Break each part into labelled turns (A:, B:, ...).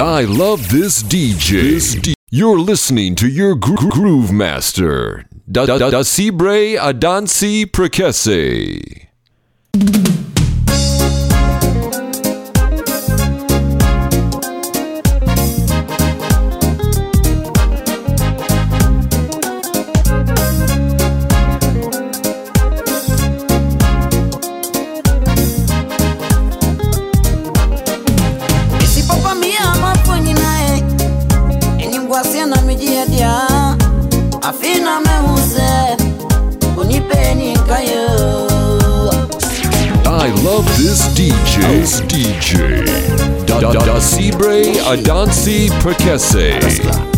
A: I love this DJ. This D- You're listening to your gro- groove master, Da Da Da da, si bre, Adansi Prekese. Adansi Perkese.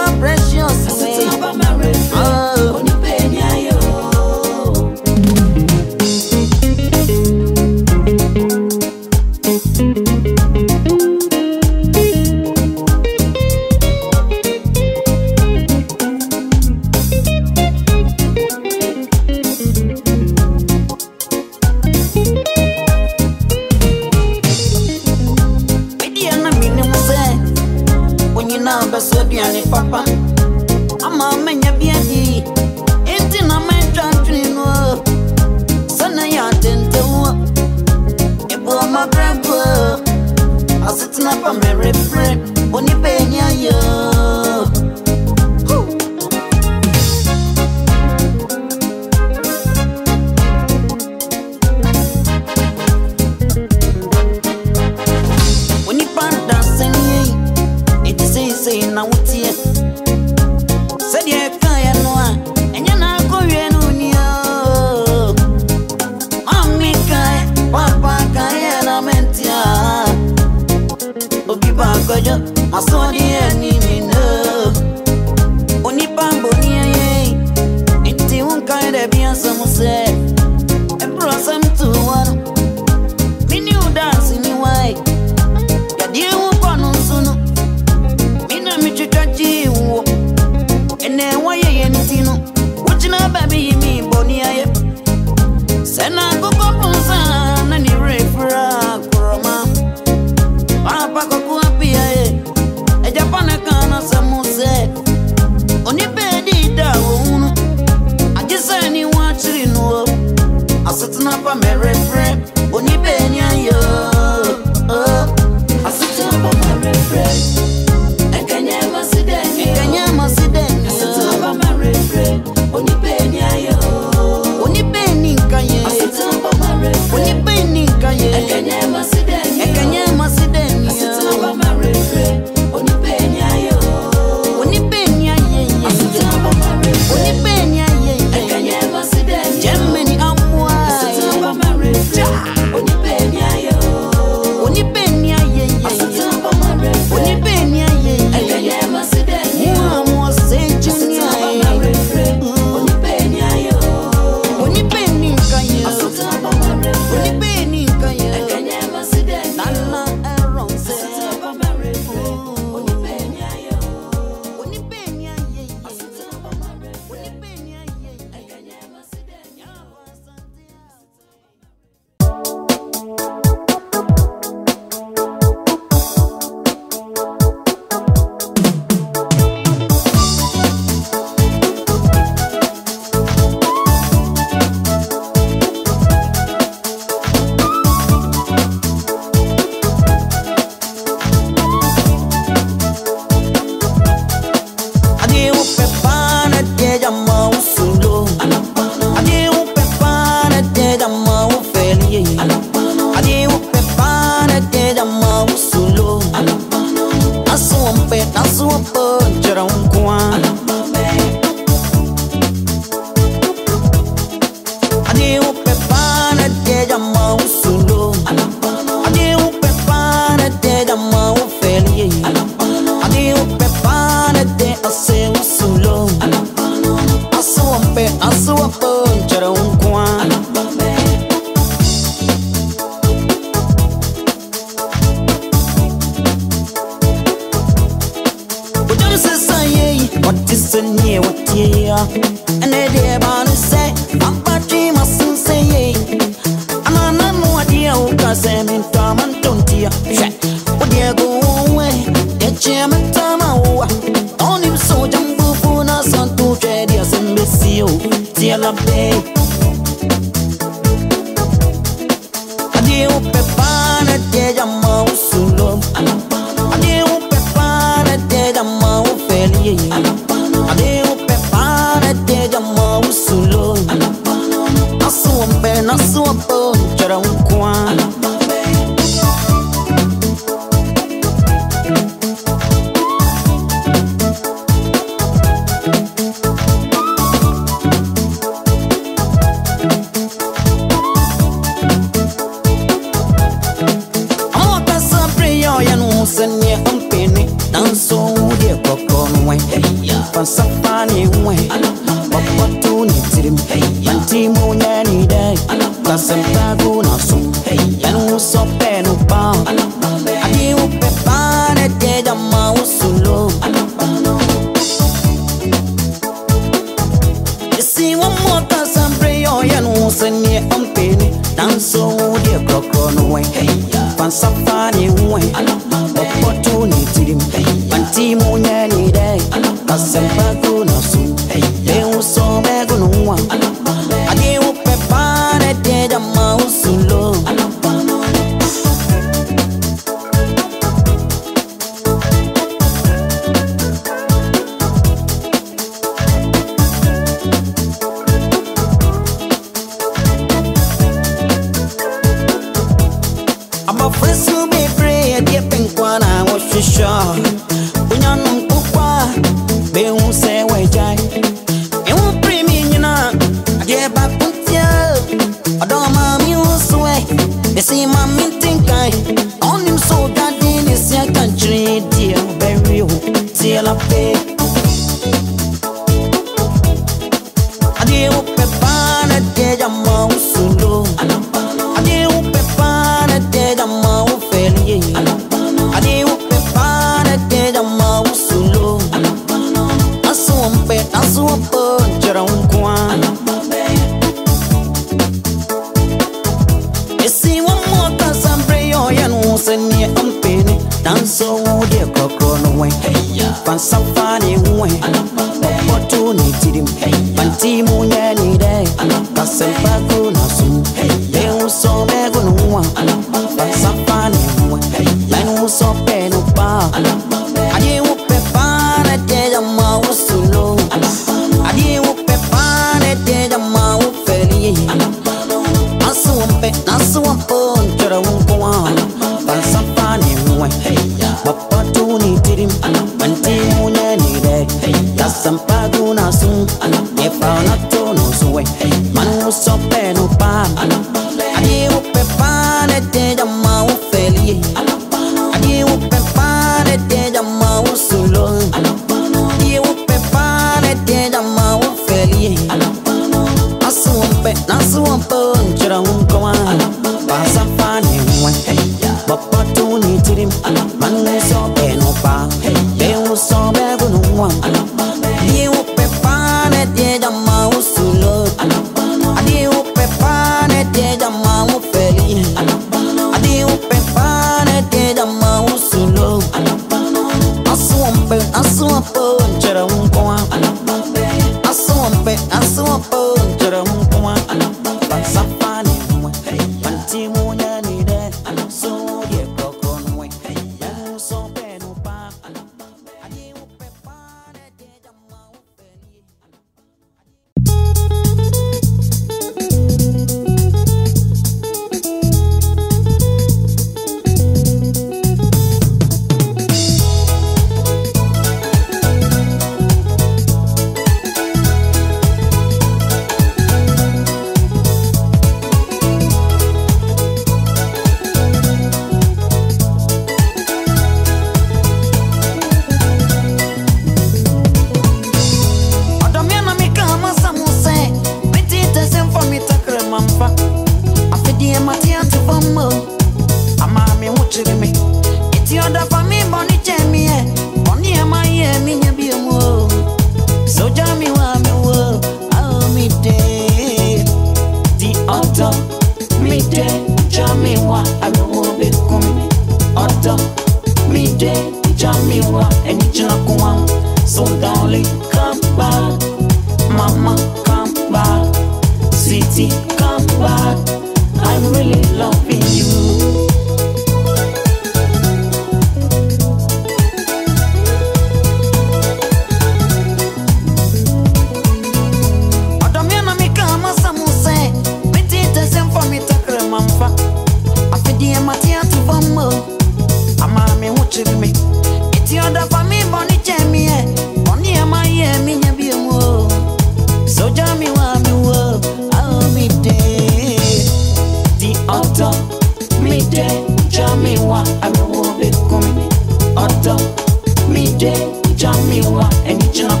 B: And Enichina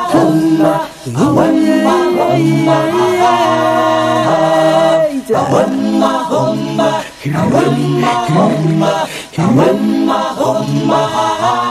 A: Humma, humma, humma, humma, humma, humma, humma, humma,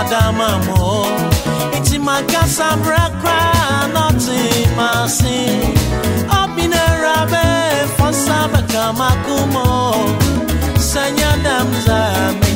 B: Adam Amo. It's in my casa brakra, not in my sin. Up in a rabbit for Sabaka Makumo. Sanya Damzame.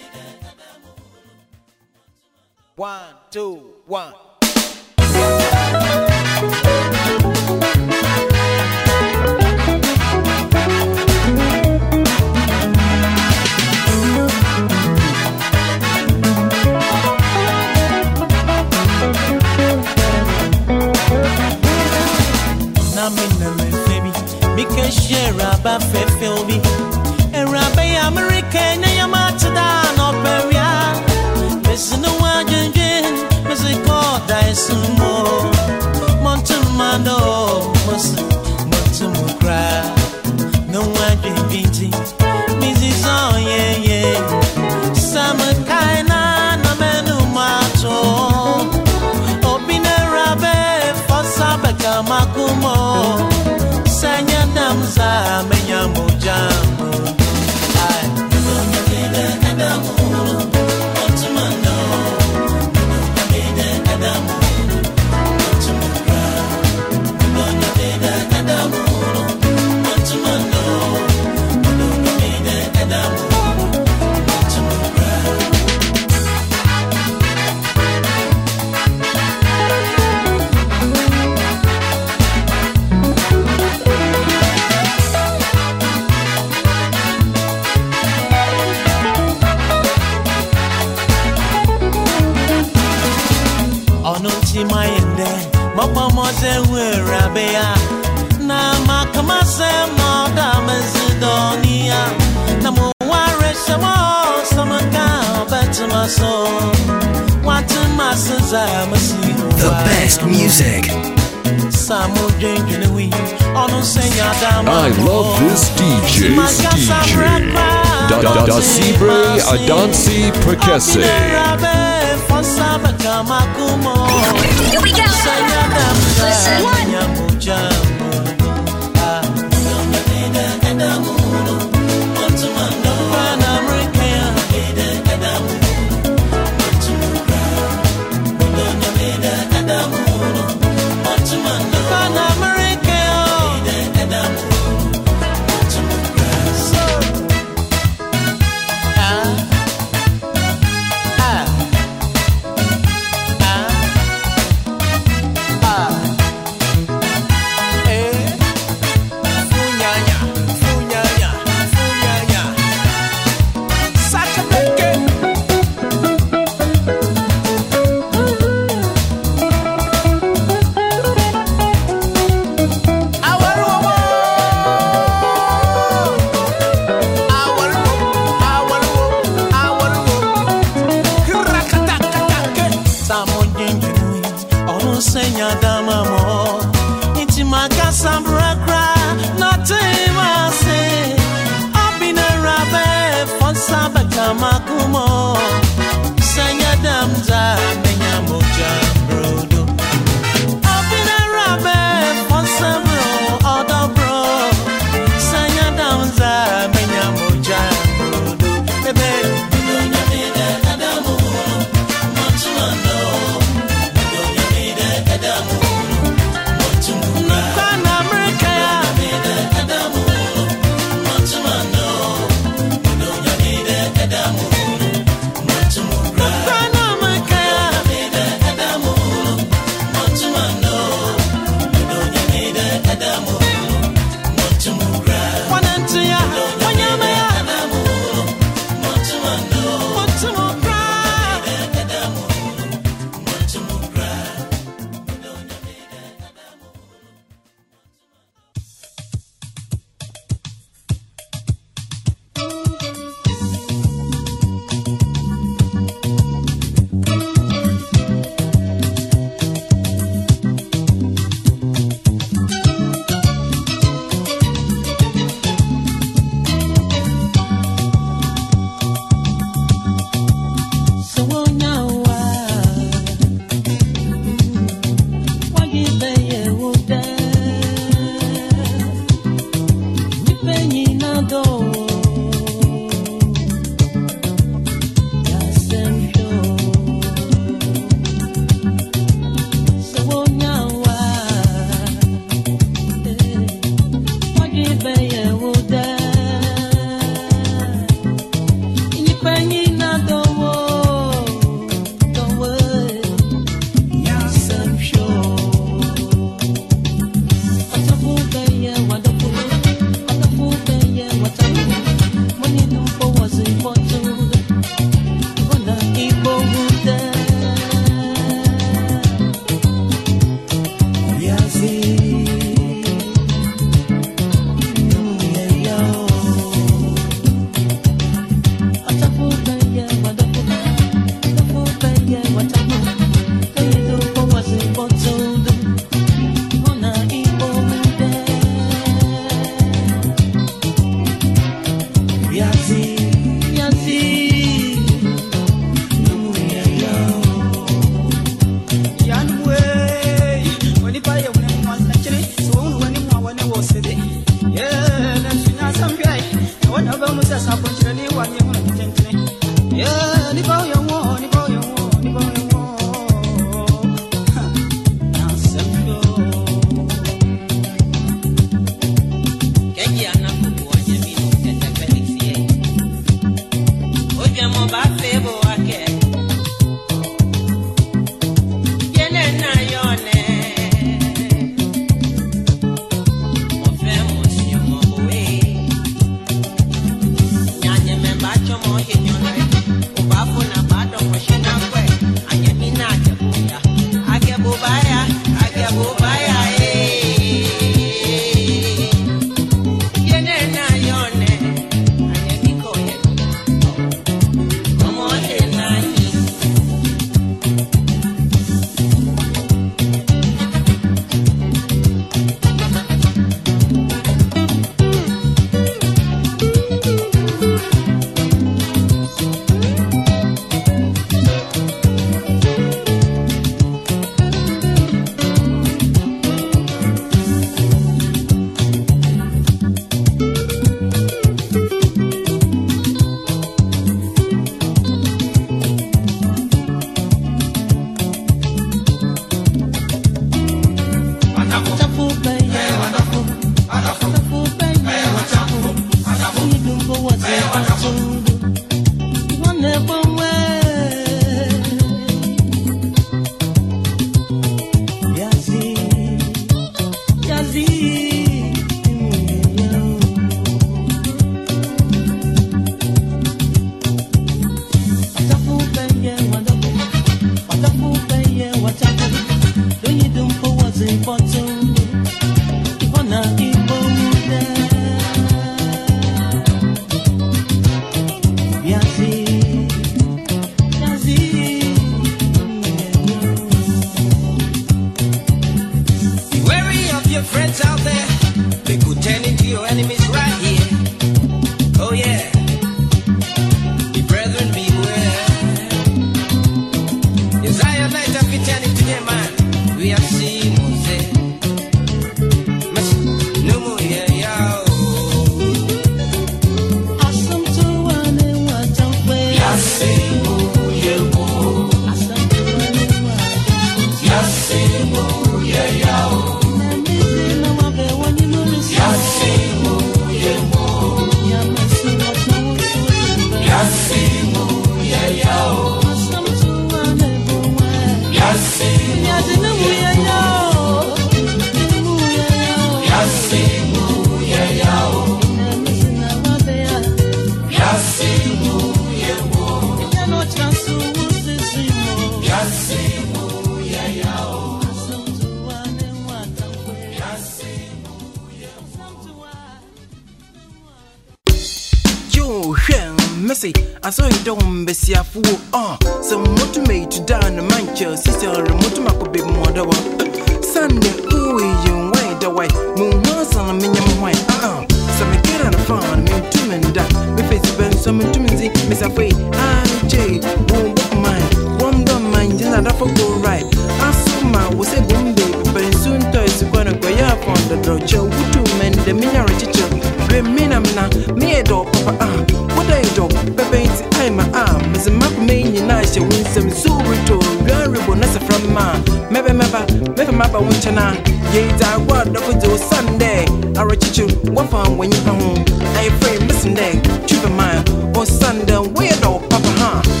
C: aba wunchana yeda wa dokodo sunday arachichu come home. ho i frame missing day trip of on sunday where no papa huh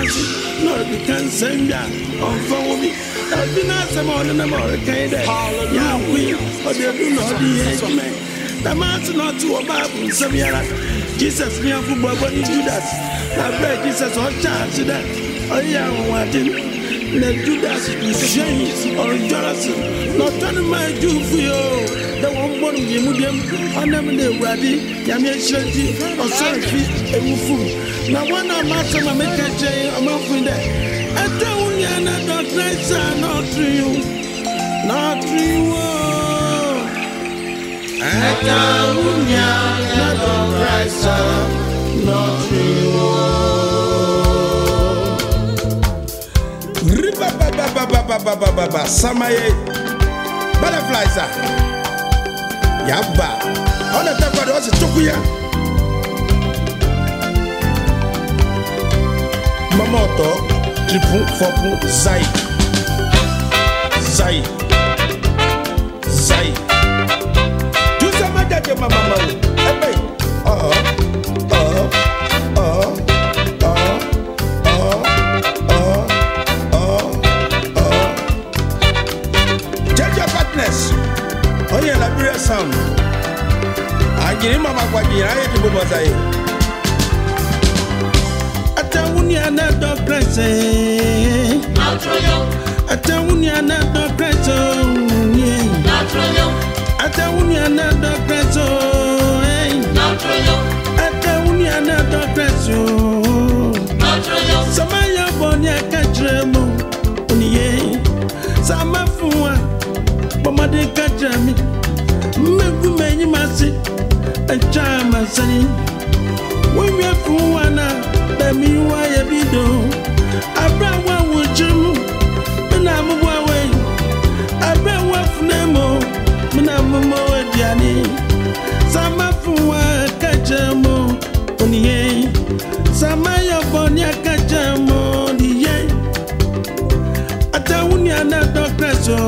B: n'ase na ɔrekeka nsɛm a ɔmfa wo bi ɛbi n'asɛm a ɔne nam a ɔrekan dɛ yɛakoe ɔde adu na ɔde yɛ adwuma dama ase na ɔte wɔ baabo nsɛm yara jesus miafo boabɔ ne judas na berɛ jesus ɔkyɛ ase dɛ ɔyɛ anwonwaden na judas hwɛi ɔredwara se na ɔtɔne ma adwufo yi o dɛ wɔmbɔ no yɛmu biam ɔnam na awurade nyame ahyira nti ɔsɔre fi ɛwufom na wɔn a ma a meka kyerɛ yi ɔmafo dɛ ɛtɛ wo nua na dɔtrɛ saa na ɔtore yi wo na ɔtore yi wo ɛtɛ
A: wo nua na dɔtrɛ saa
B: na ɔtore yi wo ribabababababababa samaye butterflies a ah. yaba ɔna tɛ kɔ de ɔsi tokuya. mọ́tọ́ tìpún fọpún zayi zayi zayi. jùsẹ̀ má jàjẹ̀ mama. màmá o ẹ bẹ́ẹ̀ ọ̀ọ́ ọ̀ọ́ ọ̀ọ́ ọ̀ọ́ ọ̀ọ́ ọ̀ọ́ ọ̀ọ́ ọ̀ọ́. change your partners onye Nigeria sound. Ajiri mama kwa jira yetu bobo zayi. Ata wuni another present. Ata wuni another present. Ata wuni another present. Ata wuni another present. Oh. Samaya boni akajremo uniye. Sama fuwa bomade kajami. Mmeku menyi masi. Echama sani. Wewe fuwa na mi wáyé bí dùn abúlé wa wò jù mú mi nà mú bọ́ wẹ̀ abúlé wa fún ẹ mọ́ mi nà mú mọ́ wẹ̀ díàní sàmà fún wa kẹjẹ mọ́ oníyẹn sàmà yọ bọ́ ní akẹjẹ mọ́ oníyẹn àtàwọn ní àná dọ́kítà sọ.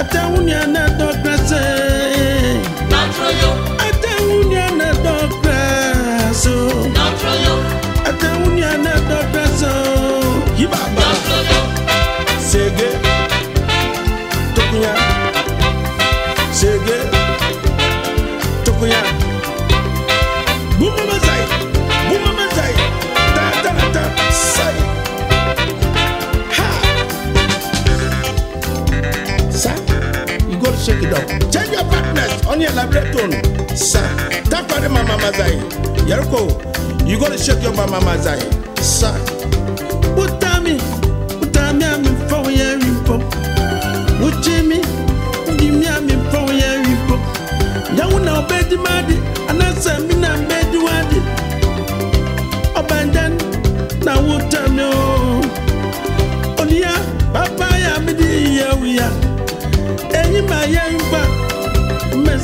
B: àtàwọn ní àná dọ́kítà sẹ́ẹ̀. Daniel Ableton, sir. Tapare Mama Mazai. yaruko you gotta shake your Mama Mazai, sir. Utami, Utami, I'm in for your repo. Uchimi, Udimi, I'm in for your repo. Yawuna Obedi Madi, Anasa na Mbedi Wadi. Obandan, na Utami, oh. Onia, Papa, ya midi ya uya. Enyima ya yumba.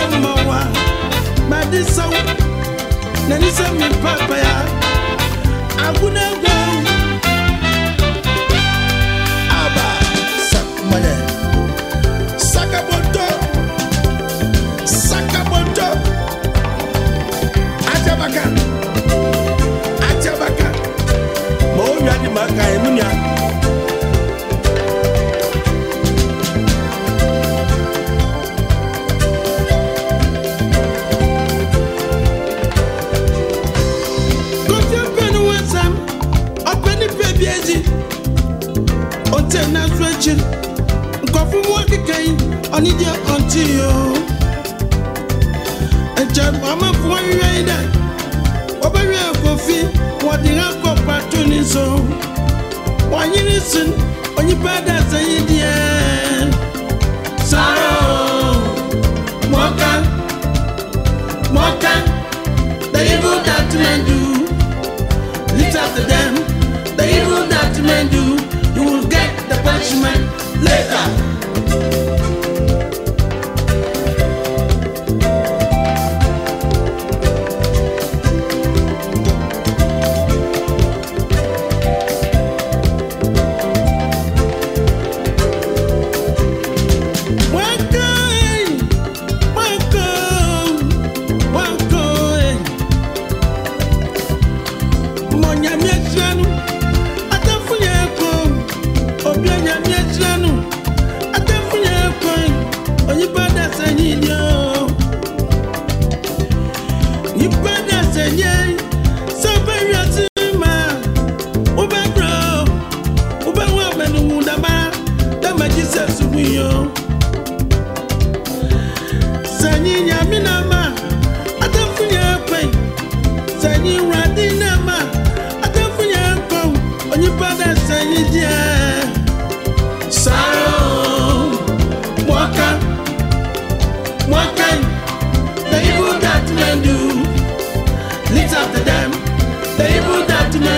B: sɛ mmawa made sɛw n'ani sɛ me papaya agona gwa aba sakmalɛ sakabɔtɔ sakabɔtɔ atabaka atabaka ma ɔnwa de ma ka ɛmu nua akyi nkɔfo mu adi kan ɔne deɛ ɔnte o nkyɛ amafo ahwehwɛ yi dɛ wɔbɛhwɛ akɔfi wɔde ha kɔ pato ne so wɔanyere se onipa da sɛ yi deɛ do lift up them they will not men do Dutchman later.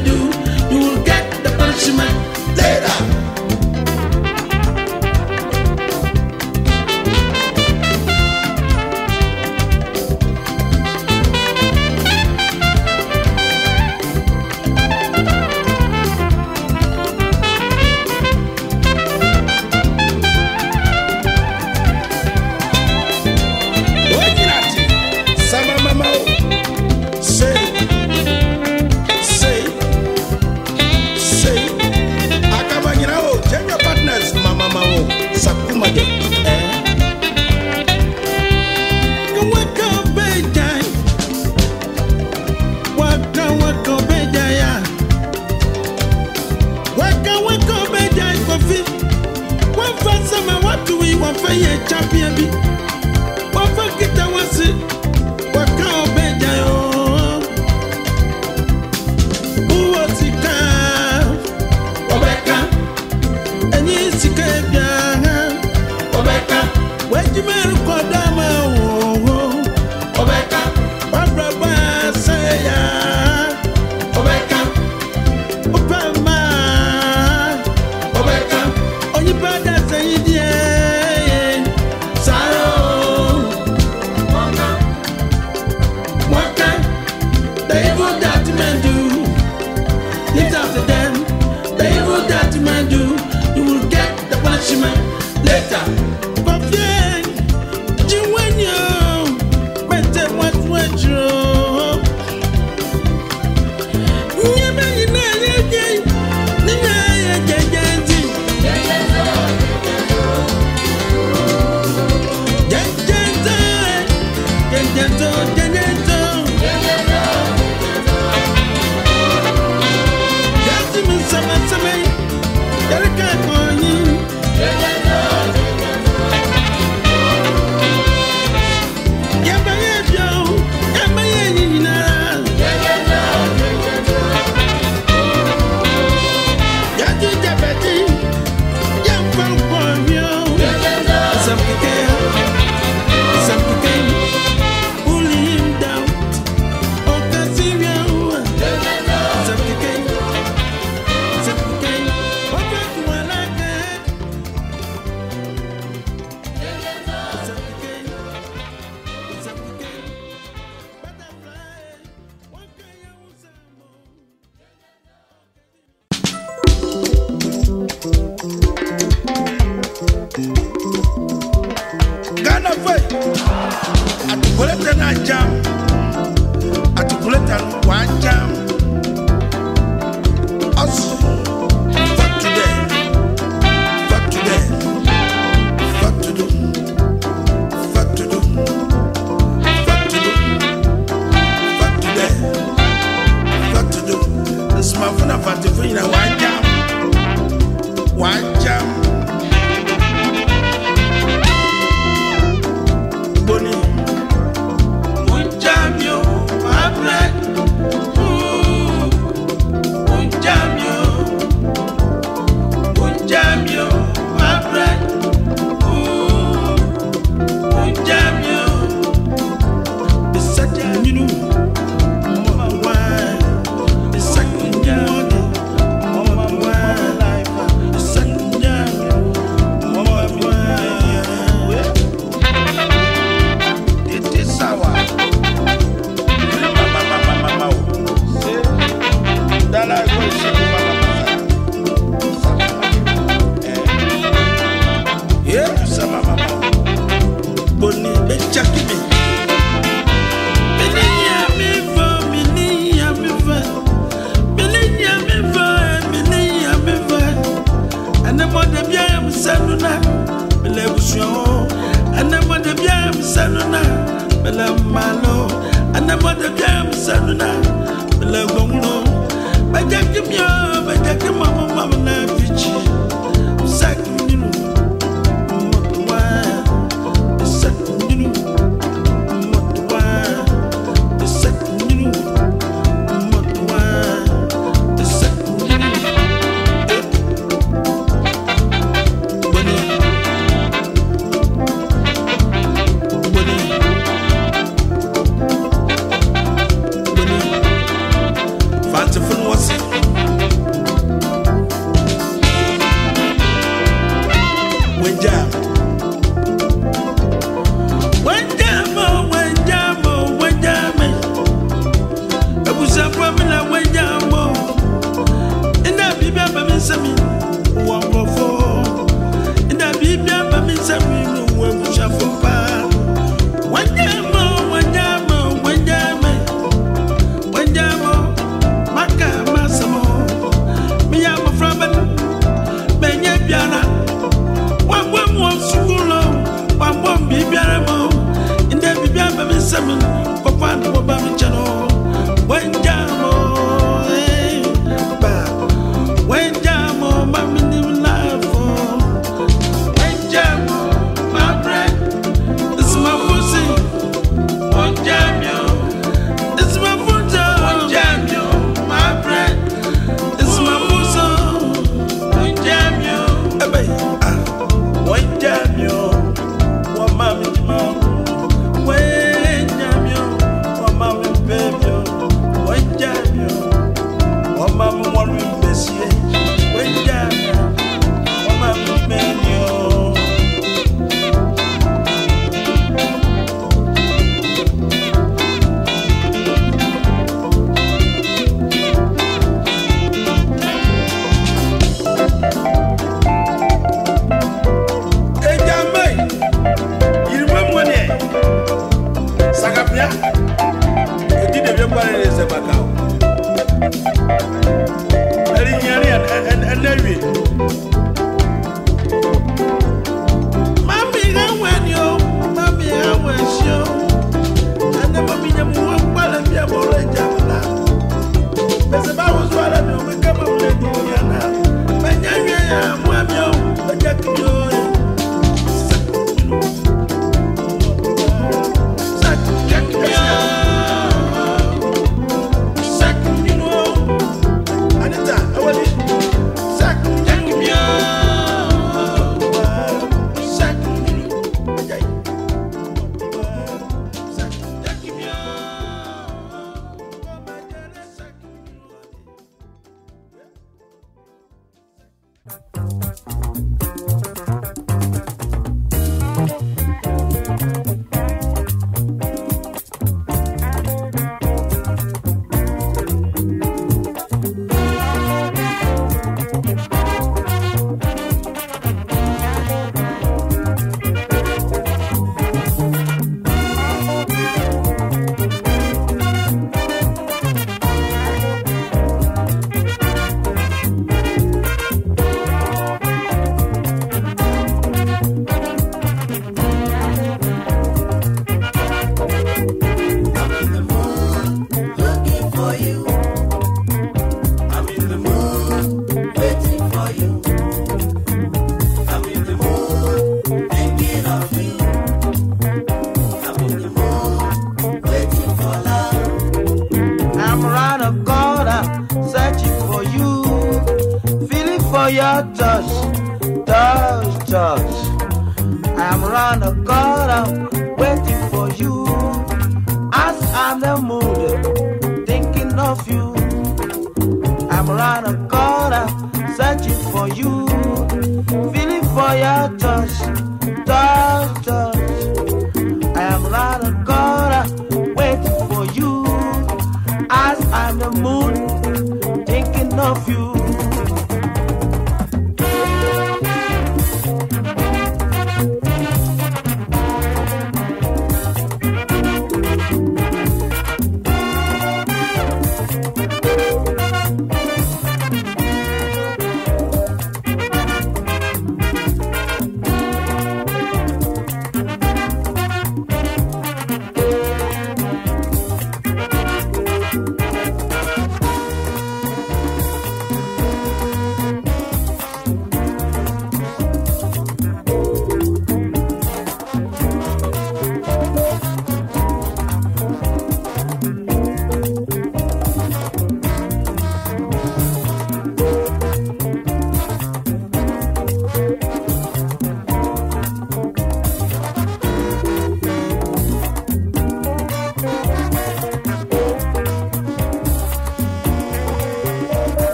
B: do, you will get the punishment.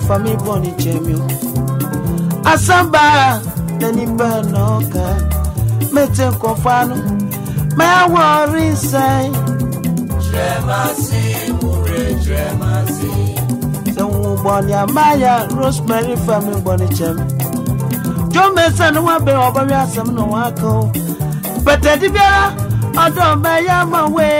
B: fa mi bọ̀ ní jẹ̀mí o. Asamba ẹni bẹ́ẹ̀ náà kà mẹ́tẹ̀ kọ́ fanu mẹ́wọ́ rí sẹ́yìn.
A: Jẹ́másí múre jẹ́másí.
B: Sẹ́wọ̀n gbọ́ ni àmáyà Rosemary fa mi bọ̀ ní jẹ̀mí. Jọ́mẹ́sẹ̀ ni wọ́n bẹ̀rẹ̀ ọ̀bọ̀ bí àsẹ̀mú náà wọ́n á kọ́ o. Bẹ̀tẹ̀ díbíà ọdọ̀ mẹ́yà mọ̀ wé.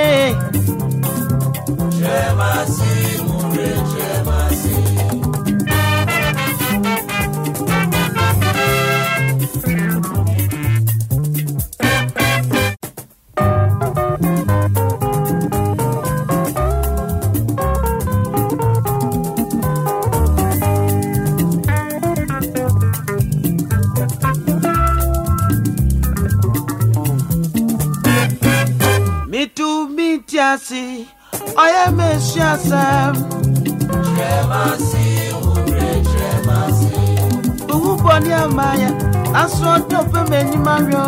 B: sọ́dọ̀ fẹ́mi ẹ̀yìn máa yọ.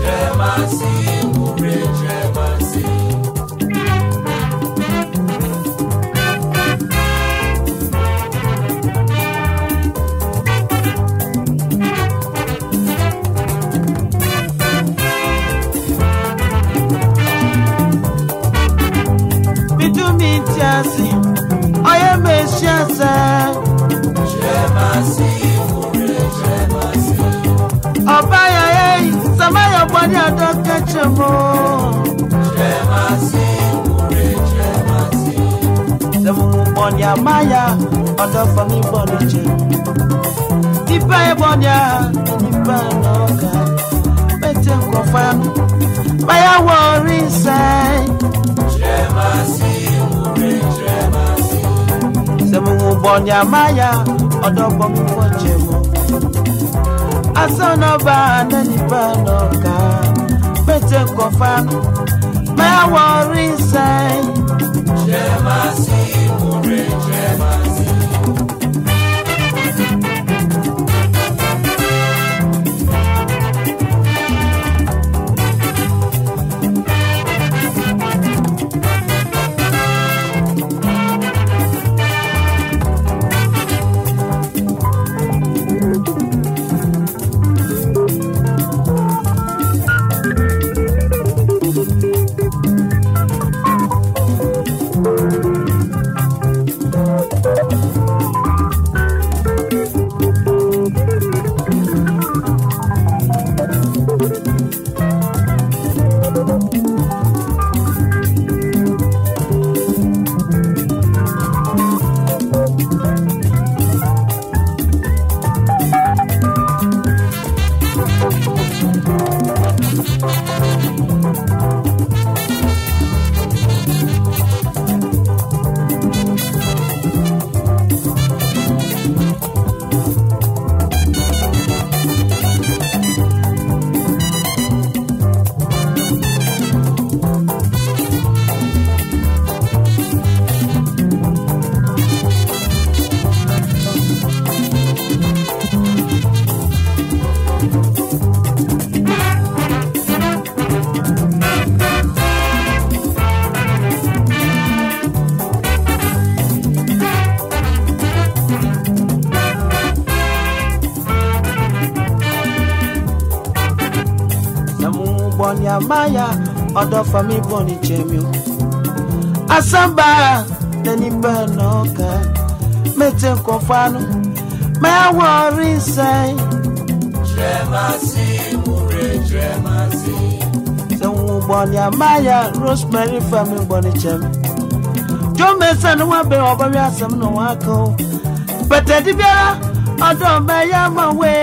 A: ṣe máa sí i.
B: chemo Chemasi, ure chemasi Semu bonya maya, odo fami boni che Nipa e bonya, nipa noka Bete kwa fam, maya wori say Chemasi, ure chemasi Semu bonya maya, odo fami boni chemo Asana ba, nipa noka to confirm my worries. Jemasi, Mure, Jemasi. Jeremiah ọ̀dọ̀ fami bọ̀ ní jẹ̀mí Asamba lẹni bẹ́ẹ̀ náà kà mẹ́tẹ̀ kọ́ fanu mẹ́wọ́ rí sẹ́yìn.
A: Jẹ́másí múre jẹ́másí.
B: Amaya Rosemary family bọ̀ ní jẹ̀mí. Jọ́mẹ́sẹ̀ ni wọ́n bẹ̀rẹ̀ ọ̀bọ̀ bí àṣẹ mi nà wọ́n á kọ́ o. Bẹ̀tẹ̀ díbíà ọdọ mẹyà mọwé.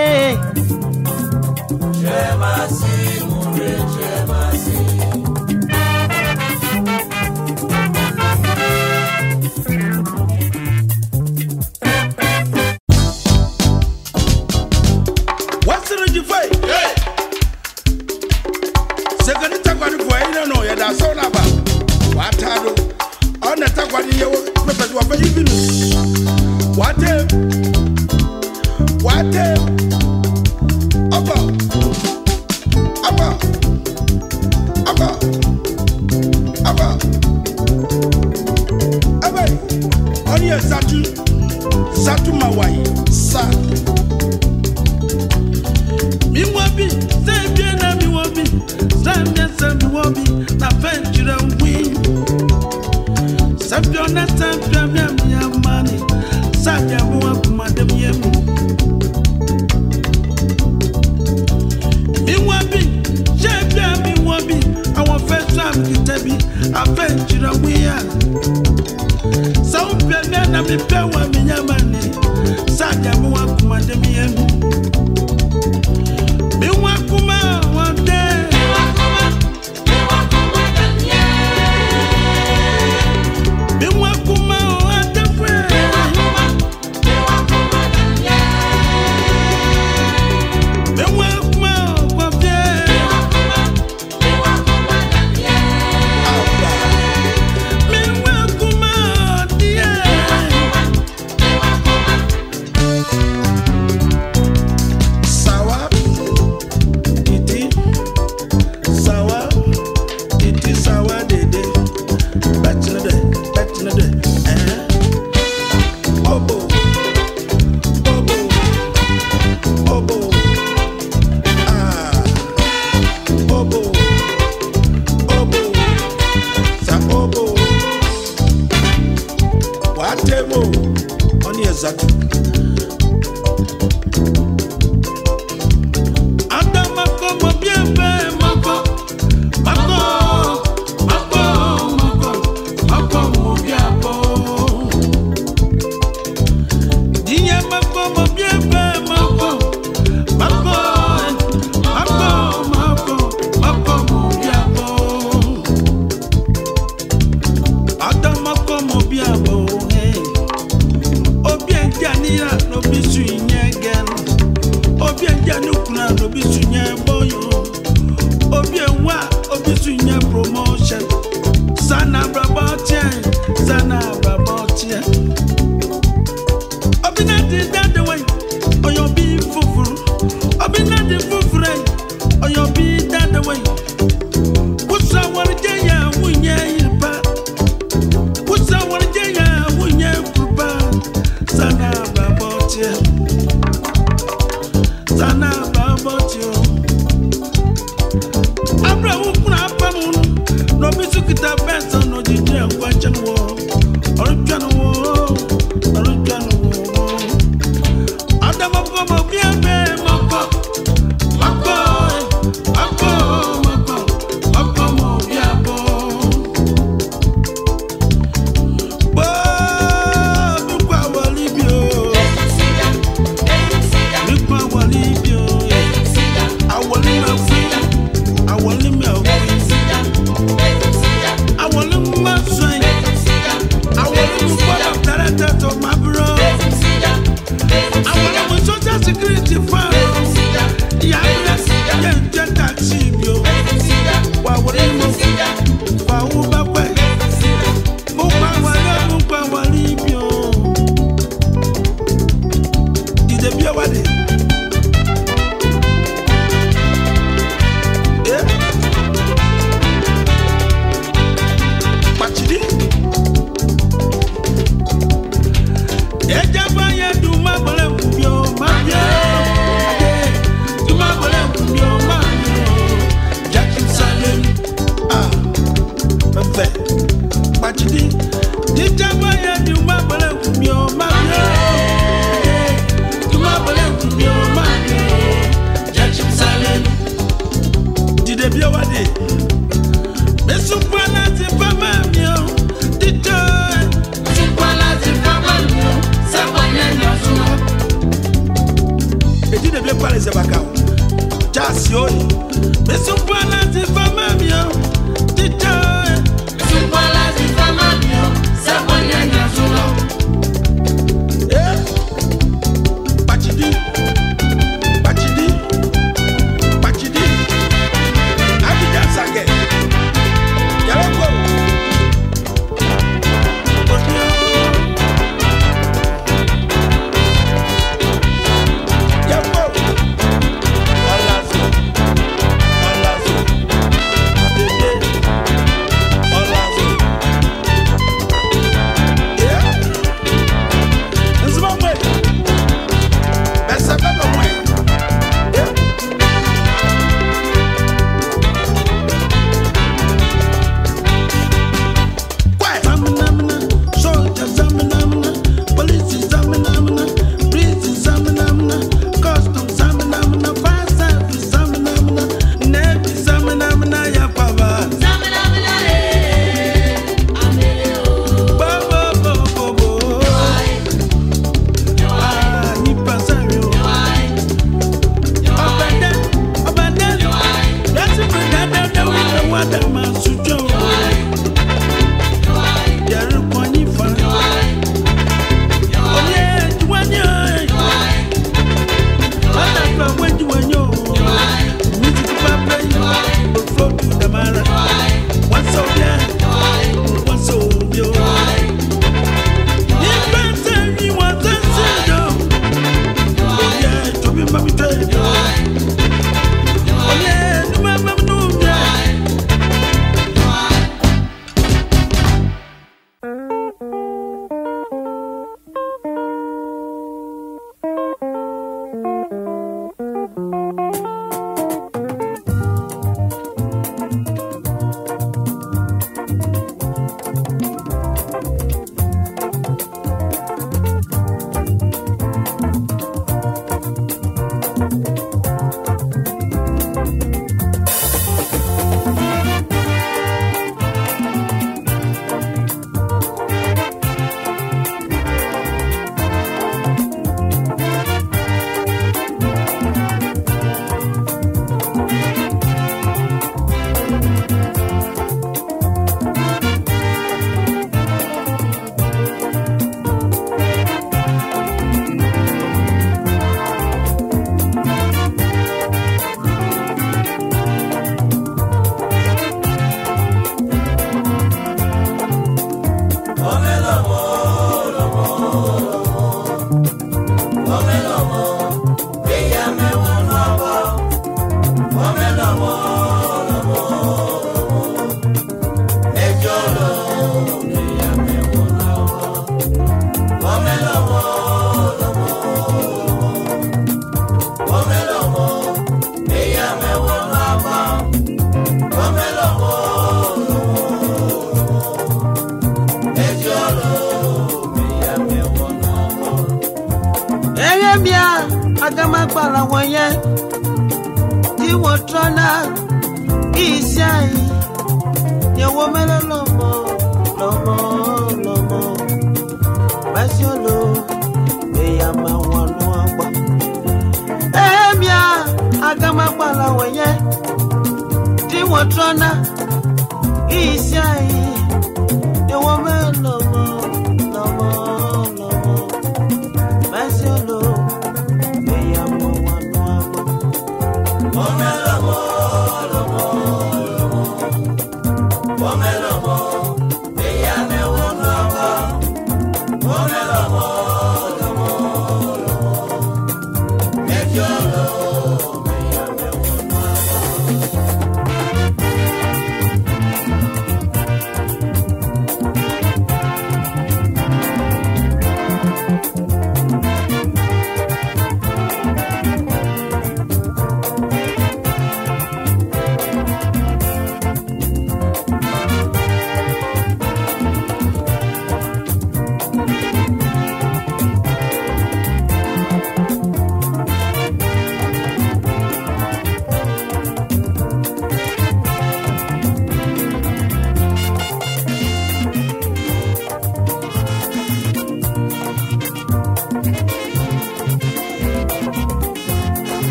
A: Ponme el amor, amor, amor. Ponme el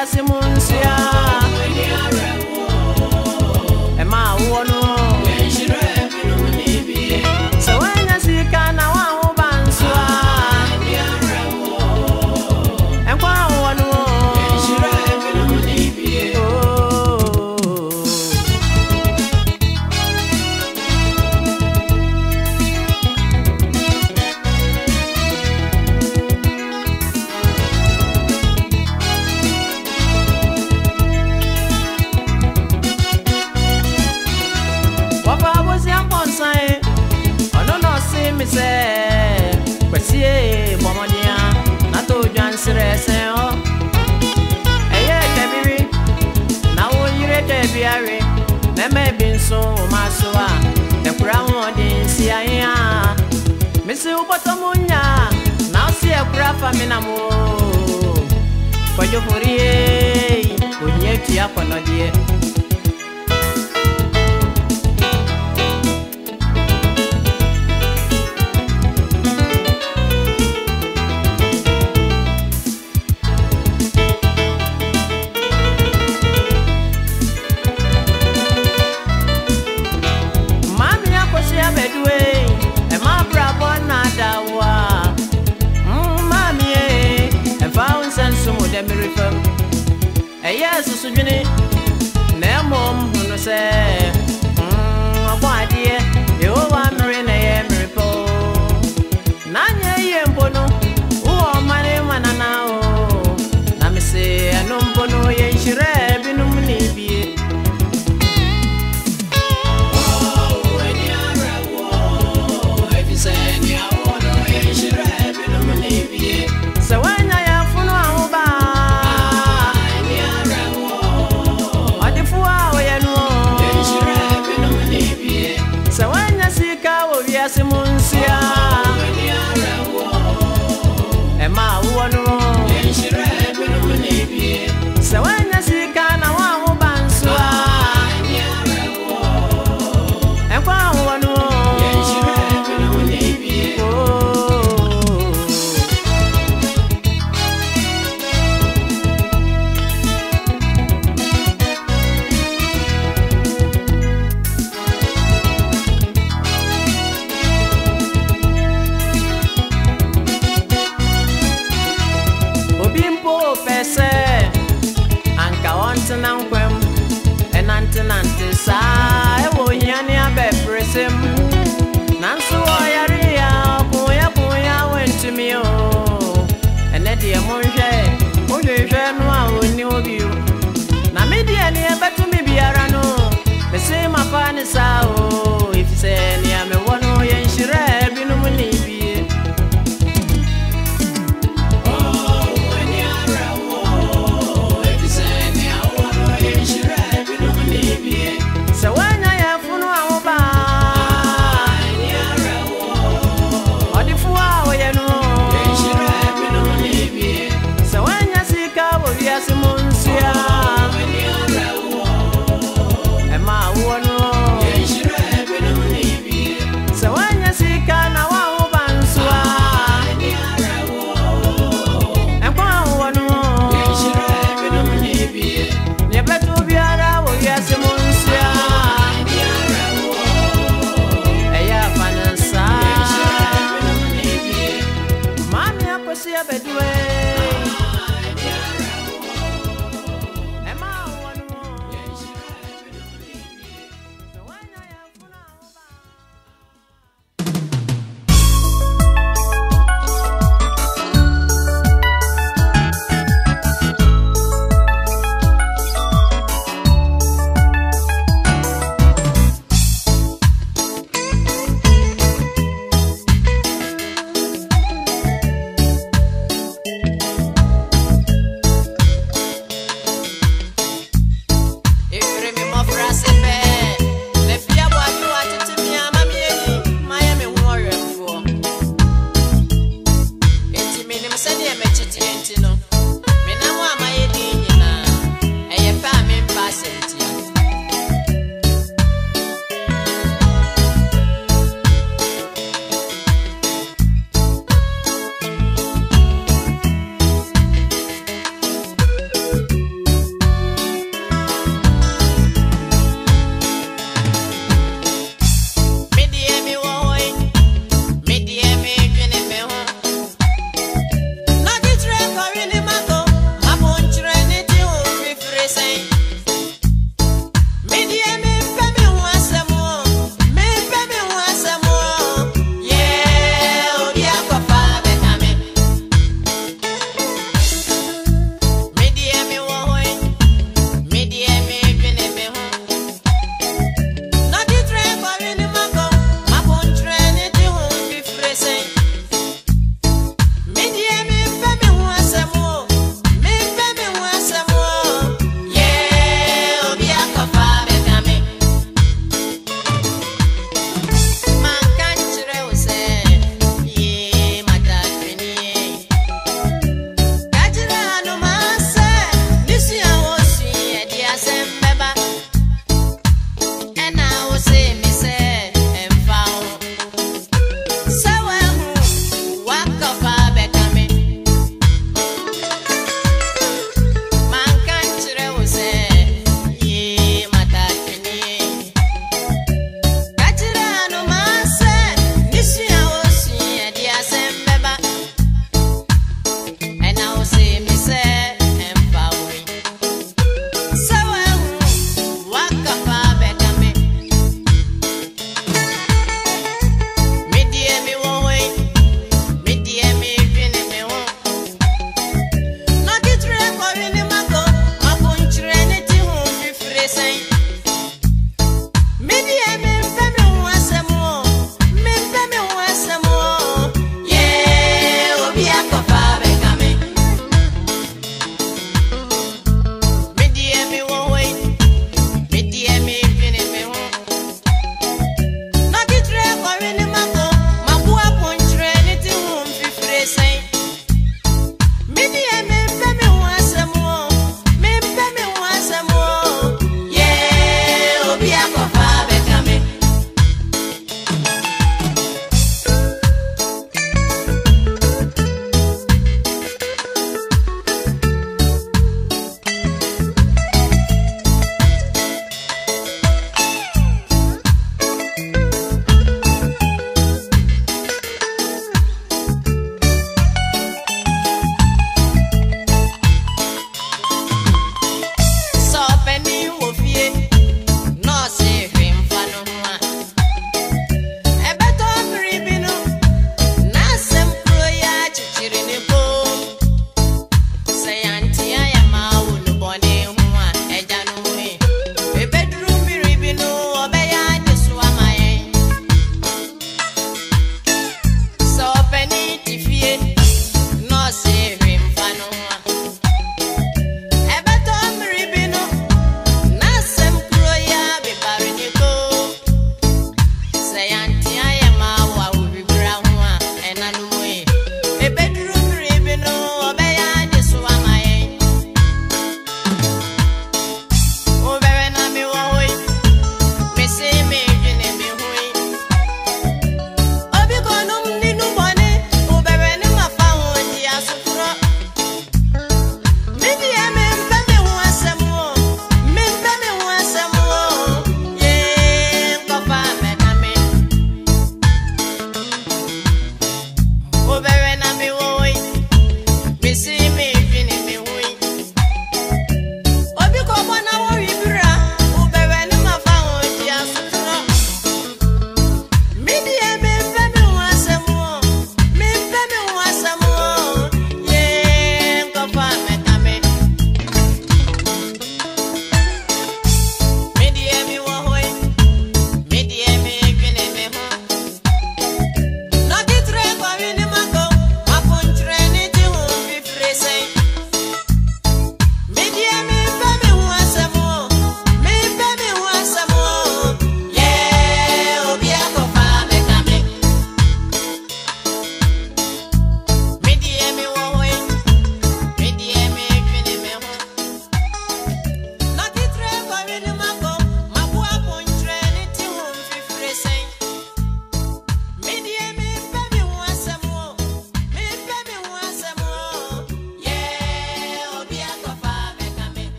B: décimo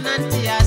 B: penantia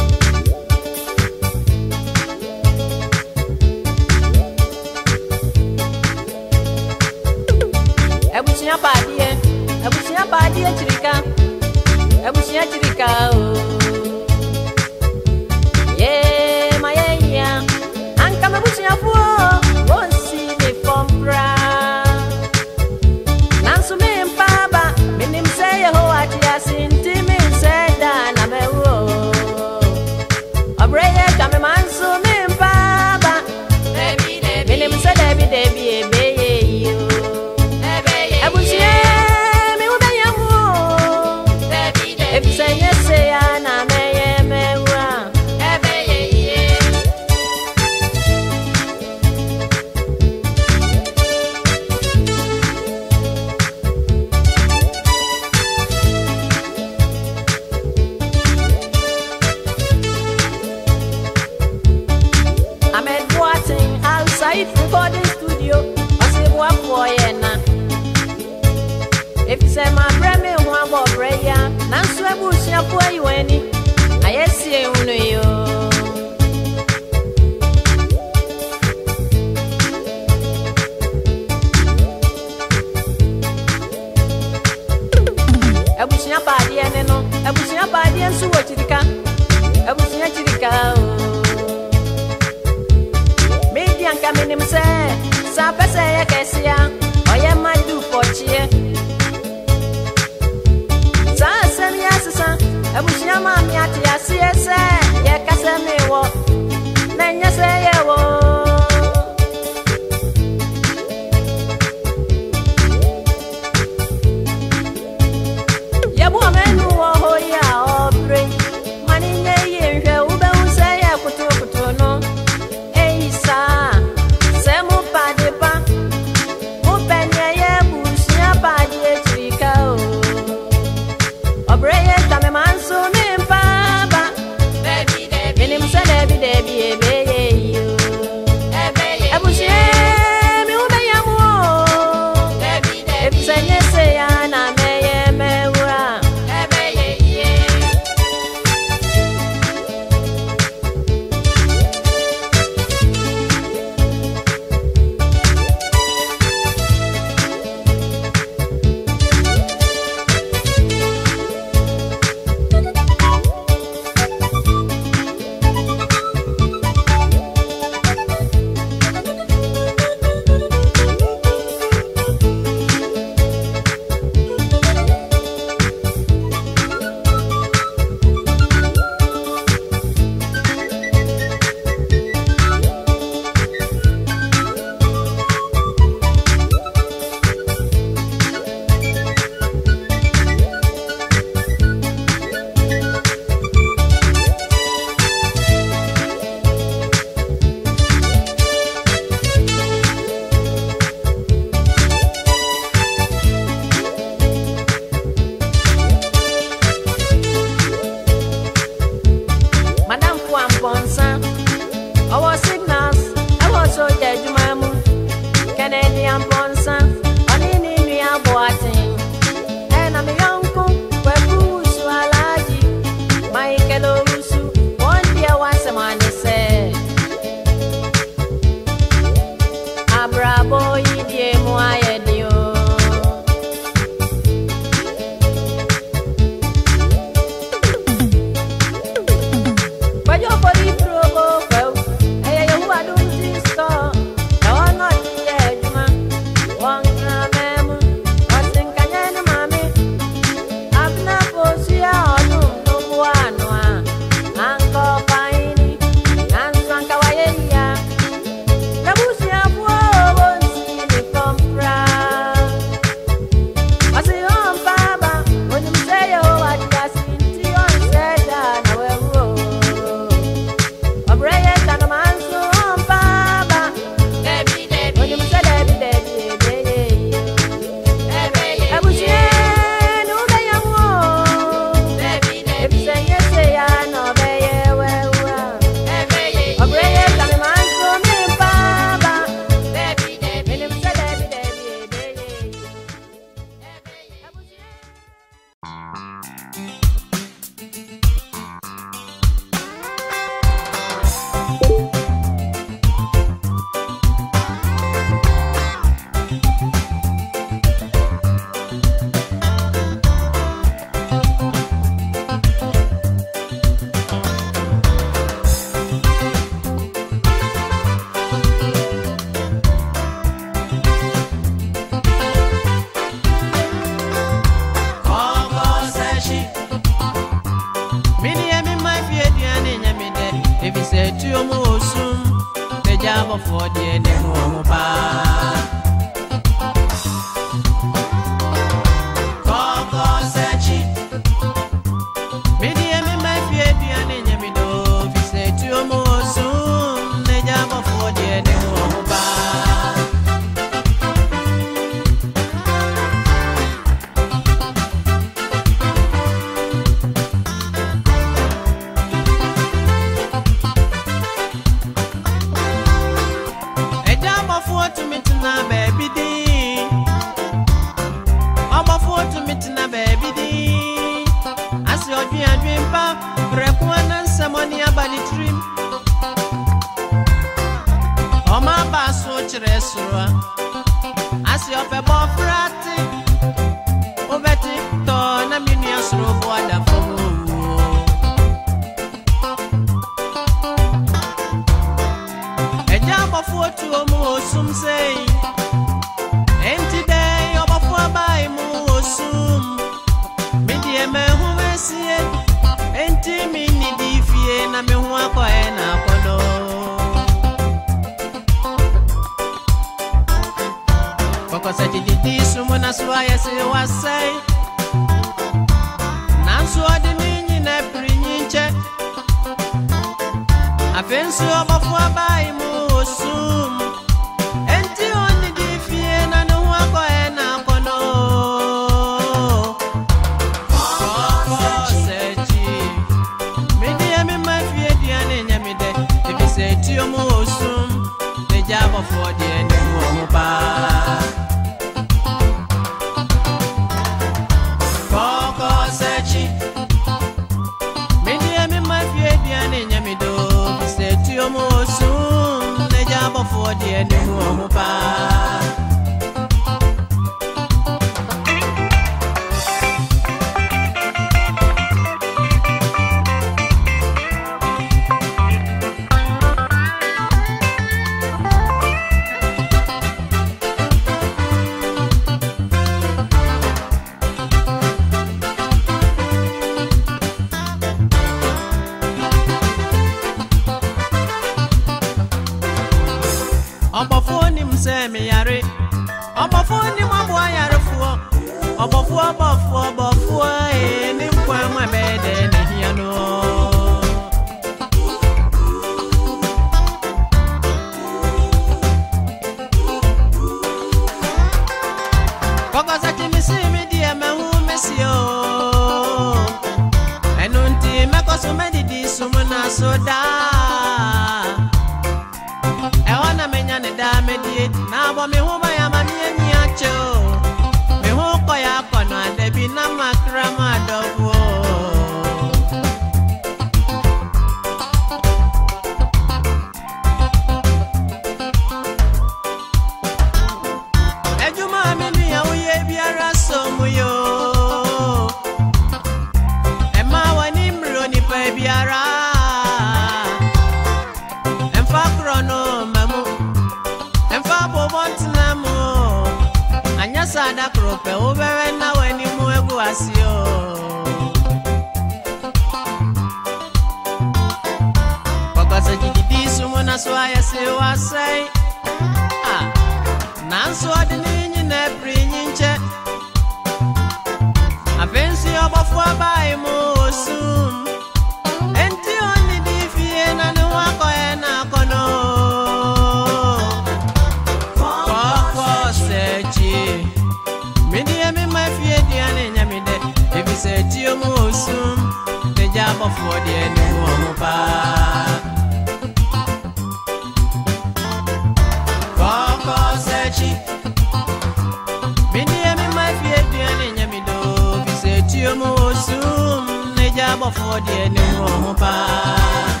B: bɔfoɔ deɛ ne ho paa